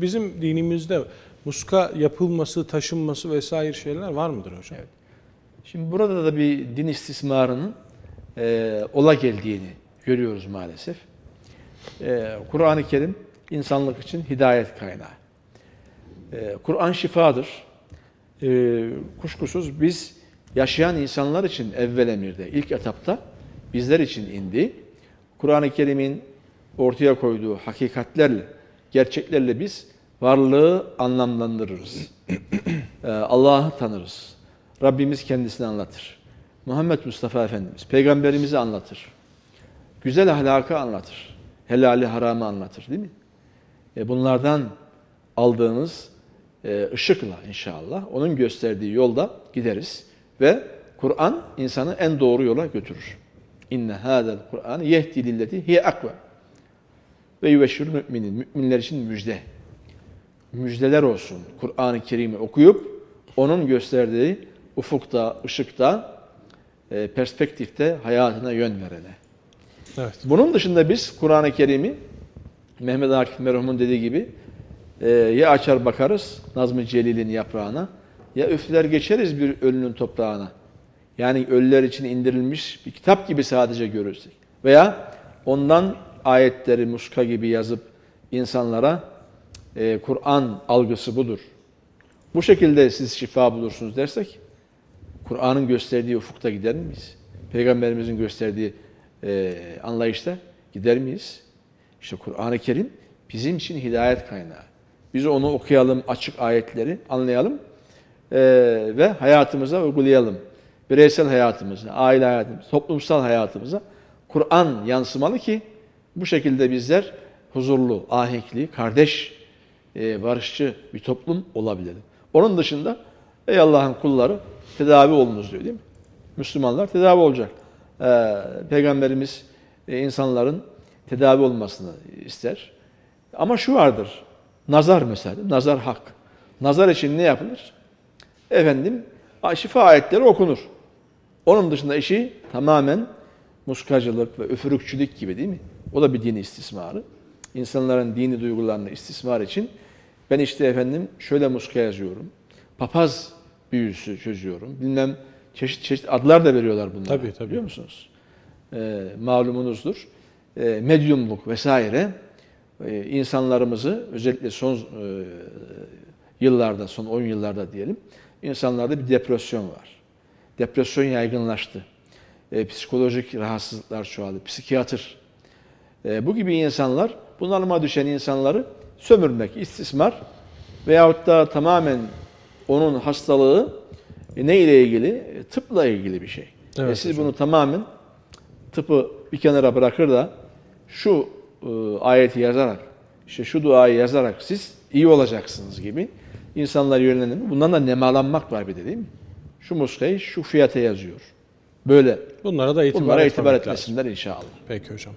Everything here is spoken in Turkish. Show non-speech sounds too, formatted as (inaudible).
Bizim dinimizde muska yapılması, taşınması vesaire şeyler var mıdır hocam? Evet. Şimdi burada da bir din istismarının e, ola geldiğini görüyoruz maalesef. E, Kur'an-ı Kerim insanlık için hidayet kaynağı. E, Kur'an şifadır. E, kuşkusuz biz yaşayan insanlar için evvel emirde, ilk etapta bizler için indi. Kur'an-ı Kerim'in ortaya koyduğu hakikatlerle, gerçeklerle biz varlığı anlamlandırırız. (clears throat) E, Allah'ı tanırız. Rabbimiz kendisini anlatır. Muhammed Mustafa Efendimiz peygamberimizi anlatır. Güzel ahlakı anlatır. Helali haramı anlatır değil mi? E bunlardan aldığımız e, ışıkla inşallah onun gösterdiği yolda gideriz ve Kur'an insanı en doğru yola götürür. İnne hadel Kur'an yehdi lilleti hiye akva ve yüveşşir müminin. Müminler için müjde. Müjdeler olsun. Kur'an-ı Kerim'i okuyup onun gösterdiği ufukta, ışıkta, e, perspektifte hayatına yön verene. Evet. Bunun dışında biz Kur'an-ı Kerim'i Mehmet Akif merhumun dediği gibi e, ya açar bakarız Nazım-ı Celil'in yaprağına ya üfler geçeriz bir ölünün toprağına. Yani ölüler için indirilmiş bir kitap gibi sadece görürsek. Veya ondan ayetleri muska gibi yazıp insanlara e, Kur'an algısı budur. Bu şekilde siz şifa bulursunuz dersek Kur'an'ın gösterdiği ufukta gider miyiz? Peygamberimizin gösterdiği e, anlayışta gider miyiz? İşte Kur'an-ı Kerim bizim için hidayet kaynağı. Biz onu okuyalım, açık ayetleri anlayalım e, ve hayatımıza uygulayalım. Bireysel hayatımıza, aile hayatımıza, toplumsal hayatımıza Kur'an yansımalı ki bu şekilde bizler huzurlu, ahenkli, kardeş, e, barışçı bir toplum olabilelim. Onun dışında ey Allah'ın kulları tedavi olunuz diyor değil mi? Müslümanlar tedavi olacak. Ee, Peygamberimiz e, insanların tedavi olmasını ister. Ama şu vardır. Nazar mesela. Nazar hak. Nazar için ne yapılır? Efendim şifa ayetleri okunur. Onun dışında işi tamamen muskacılık ve üfürükçülük gibi değil mi? O da bir dini istismarı. İnsanların dini duygularını istismar için ben işte efendim şöyle muska yazıyorum. Papaz büyüsü çözüyorum. Bilmem çeşit çeşit adlar da veriyorlar bunlara. Tabii, tabii. Biliyor musunuz? Ee, malumunuzdur. Ee, medyumluk vesaire e, insanlarımızı özellikle son e, yıllarda, son 10 yıllarda diyelim, insanlarda bir depresyon var. Depresyon yaygınlaştı. E, psikolojik rahatsızlıklar çoğaldı. Psikiyatr. E, bu gibi insanlar, bunalıma düşen insanları sömürmek, istismar veyahut da tamamen onun hastalığı e, ne ile ilgili? E, tıpla ilgili bir şey. Evet e siz hocam. bunu tamamen tıpı bir kenara bırakır da şu e, ayeti yazarak, işte şu duayı yazarak siz iyi olacaksınız gibi insanlar yönlendirme. Bundan da nemalanmak var bir de değil mi? Şu muskayı şu fiyata yazıyor. Böyle. Bunlara da itibar Bunlara itibar lazım. etmesinler inşallah. Peki hocam.